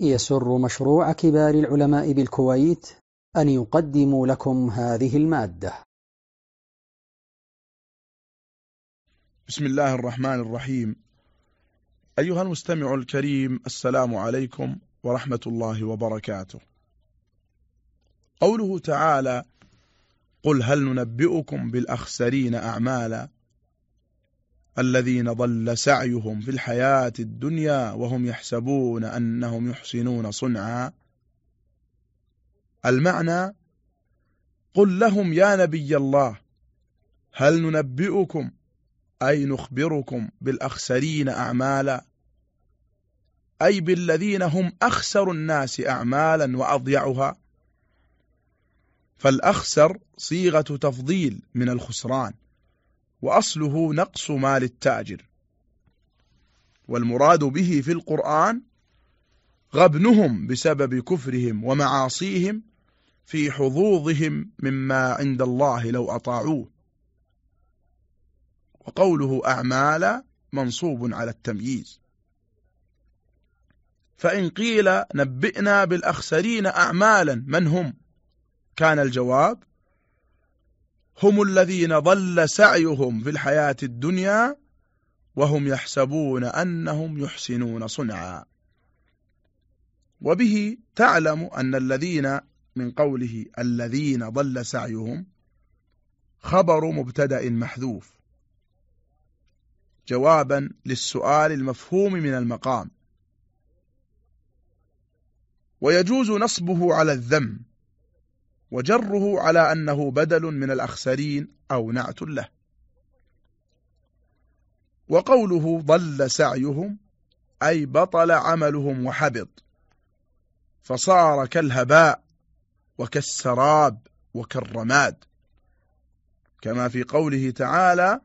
يسر مشروع كبار العلماء بالكويت أن يقدم لكم هذه المادة. بسم الله الرحمن الرحيم. أيها المستمع الكريم السلام عليكم ورحمة الله وبركاته. قوله تعالى قل هل ننبئكم بالأخسرين أعمالا؟ الذين ضل سعيهم في الحياة الدنيا وهم يحسبون أنهم يحسنون صنعا. المعنى قل لهم يا نبي الله هل ننبئكم أي نخبركم بالأخسرين أعمالا؟ أي بالذين هم أخسر الناس أعمالا وأضيعها؟ فالأخسر صيغة تفضيل من الخسران. وأصله نقص مال التاجر. والمراد به في القرآن غبنهم بسبب كفرهم ومعاصيهم في حظوظهم مما عند الله لو أطاعوه. وقوله أعمال منصوب على التمييز. فإن قيل نبئنا بالأخسرين أعمالا من هم؟ كان الجواب هم الذين ضل سعيهم في الحياة الدنيا وهم يحسبون أنهم يحسنون صنعا. وبه تعلم أن الذين من قوله الذين ضل سعيهم خبر مبتدأ محذوف. جوابا للسؤال المفهوم من المقام. ويجوز نصبه على الذم. وجره على أنه بدل من الأخسرين أو نعت له. وقوله ضل سعيهم أي بطل عملهم وحبط. فصار كالهباء وكالسراب وكالرماد. كما في قوله تعالى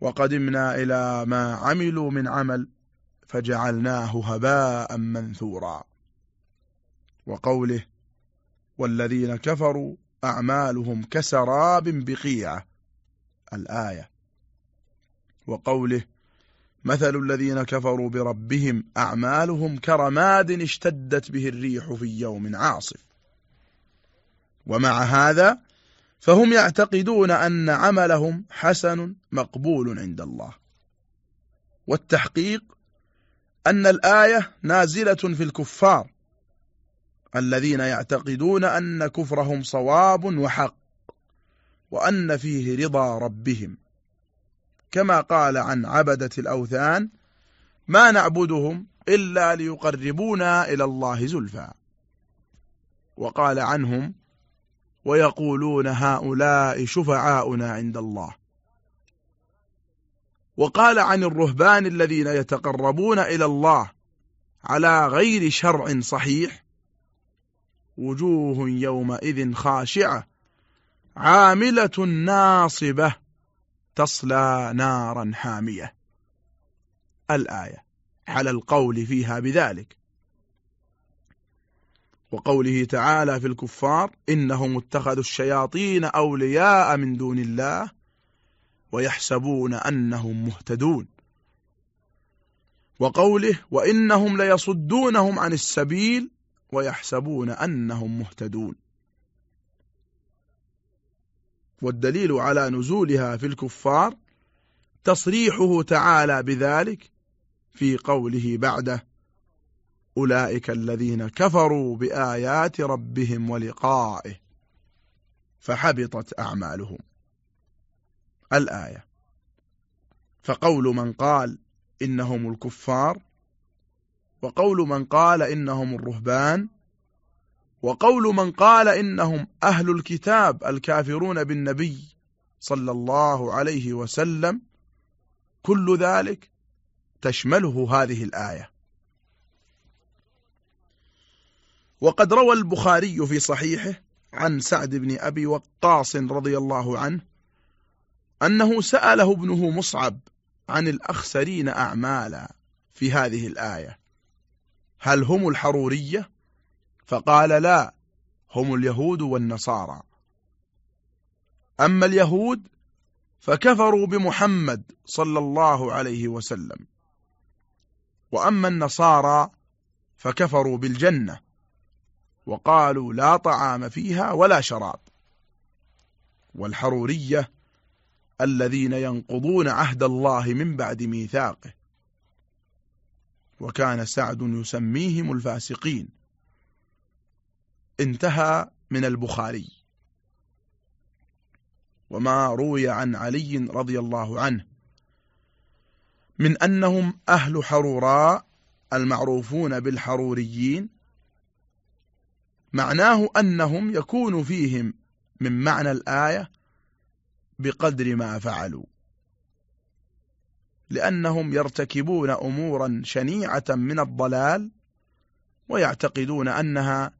وقدمنا إلى ما عملوا من عمل فجعلناه هباء منثورا. وقوله والذين كفروا أعمالهم كسراب بقيعة الآية. وقوله مثل الذين كفروا بربهم أعمالهم كرماد اشتدت به الريح في يوم عاصف. ومع هذا فهم يعتقدون أن عملهم حسن مقبول عند الله. والتحقيق أن الآية نازلة في الكفار. الذين يعتقدون أن كفرهم صواب وحق وأن فيه رضا ربهم. كما قال عن عبدة الأوثان ما نعبدهم إلا ليقربونا إلى الله زلفى. وقال عنهم ويقولون هؤلاء شفعاؤنا عند الله. وقال عن الرهبان الذين يتقربون إلى الله على غير شرع صحيح وجوه يومئذ خاشعة عاملة ناصبة تصلى نارا حامية. الآية على القول فيها بذلك. وقوله تعالى في الكفار إنهم اتخذوا الشياطين أولياء من دون الله ويحسبون أنهم مهتدون. وقوله وإنهم ليصدونهم عن السبيل ويحسبون أنهم مهتدون. والدليل على نزولها في الكفار تصريحه تعالى بذلك في قوله بعده أولئك الذين كفروا بآيات ربهم ولقائه فحبطت أعمالهم. الآية. فقول من قال إنهم الكفار وقول من قال إنهم الرهبان وقول من قال إنهم أهل الكتاب الكافرون بالنبي صلى الله عليه وسلم كل ذلك تشمله هذه الآية. وقد روى البخاري في صحيحه عن سعد بن أبي وقاص رضي الله عنه أنه سأله ابنه مصعب عن الأخسرين أعمالا في هذه الآية. هل هم الحرورية؟ فقال لا هم اليهود والنصارى. أما اليهود فكفروا بمحمد صلى الله عليه وسلم. وأما النصارى فكفروا بالجنة وقالوا لا طعام فيها ولا شراب. والحرورية الذين ينقضون عهد الله من بعد ميثاقه. وكان سعد يسميهم الفاسقين. انتهى من البخاري. وما روي عن علي رضي الله عنه من أنهم أهل حروراء المعروفون بالحروريين معناه أنهم يكون فيهم من معنى الآية بقدر ما فعلوا. لأنهم يرتكبون أمورا شنيعة من الضلال ويعتقدون أنها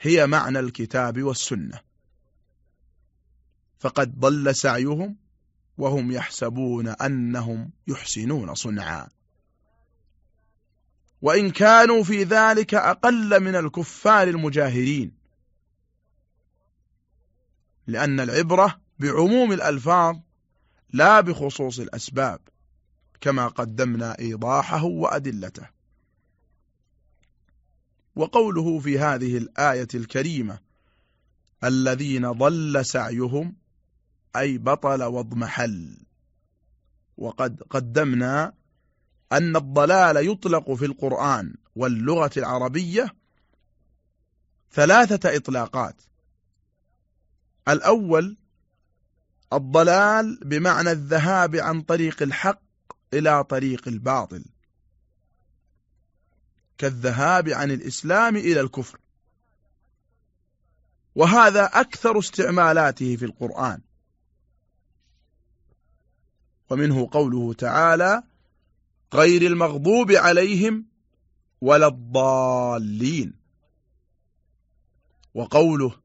هي معنى الكتاب والسنة. فقد ضل سعيهم وهم يحسبون أنهم يحسنون صنعا. وإن كانوا في ذلك أقل من الكفار المجاهرين لأن العبرة بعموم الألفاظ لا بخصوص الأسباب. كما قدمنا إيضاحه وأدلته. وقوله في هذه الآية الكريمة الذين ضل سعيهم أي بطل واضمحل وقد قدمنا أن الضلال يطلق في القرآن واللغة العربية ثلاثة إطلاقات. الأول الضلال بمعنى الذهاب عن طريق الحق إلى طريق الباطل. كالذهاب عن الإسلام إلى الكفر. وهذا أكثر استعمالاته في القرآن. ومنه قوله تعالى غير المغضوب عليهم ولا الضالين. وقوله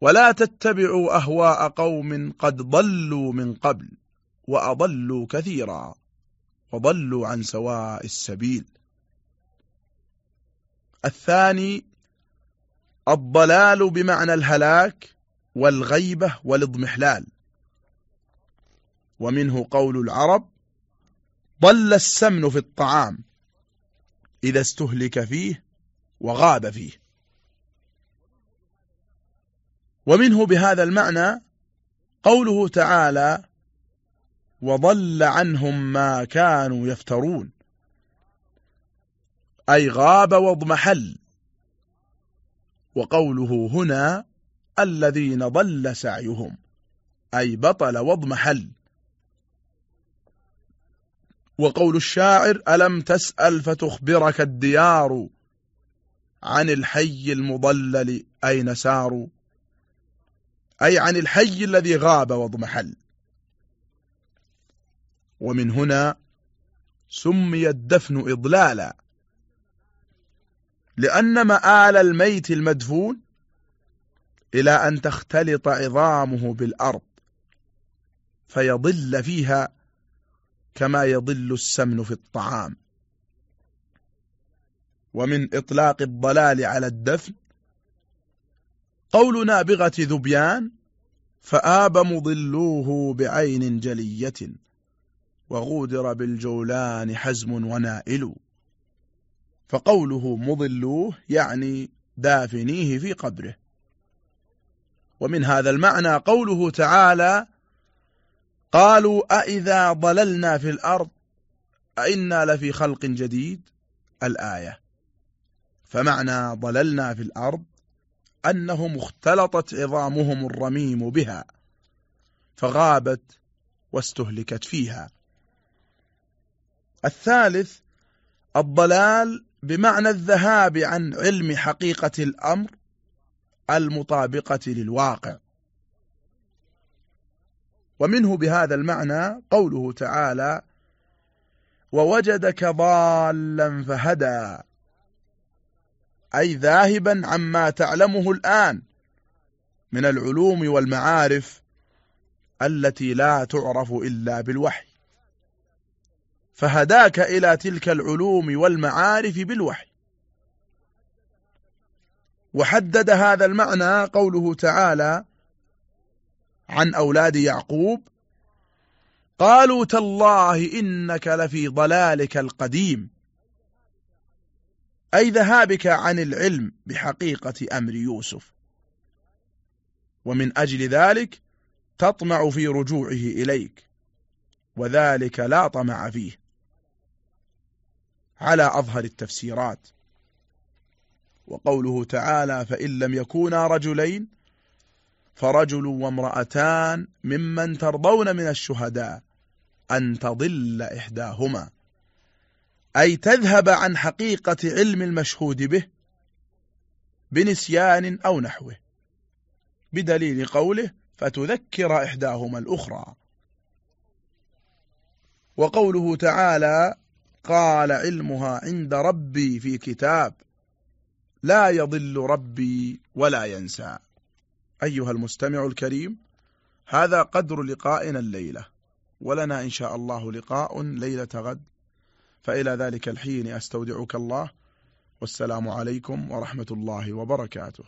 ولا تتبعوا أهواء قوم قد ضلوا من قبل وأضلوا كثيرا. وضلوا عن سواء السبيل. الثاني الضلال بمعنى الهلاك والغيبة والاضمحلال. ومنه قول العرب ضل السمن في الطعام إذا استهلك فيه وغاب فيه. ومنه بهذا المعنى قوله تعالى وضل عنهم ما كانوا يفترون. أي غاب واضمحل وقوله هنا الذين ضل سعيهم. أي بطل واضمحل وقول الشاعر ألم تسأل فتخبرك الديار عن الحي المضلل أين ساروا؟ أي عن الحي الذي غاب واضمحل ومن هنا سمي الدفن إضلالا. لأن مآل الميت المدفون إلى أن تختلط عظامه بالأرض فيضل فيها كما يضل السمن في الطعام. ومن إطلاق الضلال على الدفن قول نابغة ذبيان فآب مضلوه بعين جلية. وغودر بالجولان حزم ونائل. فقوله مضلوه يعني دافنيه في قبره. ومن هذا المعنى قوله تعالى قالوا أئذا ضللنا في الأرض أئنا لفي خلق جديد؟ الآية. فمعنى ضللنا في الأرض أنهم اختلطت عظامهم الرميم بها فغابت واستهلكت فيها. الثالث الضلال بمعنى الذهاب عن علم حقيقة الأمر المطابقة للواقع. ومنه بهذا المعنى قوله تعالى ووجدك ضالا فهدى أي ذاهبا عما تعلمه الآن من العلوم والمعارف التي لا تعرف إلا بالوحي. فهداك إلى تلك العلوم والمعارف بالوحي. وحدد هذا المعنى قوله تعالى عن أولاد يعقوب قالوا تالله إنك لفي ضلالك القديم. أي ذهابك عن العلم بحقيقة أمر يوسف. ومن أجل ذلك تطمع في رجوعه إليك وذلك لا طمع فيه. على أظهر التفسيرات. وقوله تعالى فإن لم يكونا رجلين فرجل وامرأتان ممن ترضون من الشهداء أن تضل إحداهما. أي تذهب عن حقيقة علم المشهود به بنسيان أو نحوه بدليل قوله فتذكر إحداهما الأخرى. وقوله تعالى قال علمها عند ربي في كتاب لا يضل ربي ولا ينسى. أيها المستمع الكريم هذا قدر لقائنا الليلة ولنا إن شاء الله لقاء ليلة غد. فإلى ذلك الحين أستودعك الله والسلام عليكم ورحمة الله وبركاته.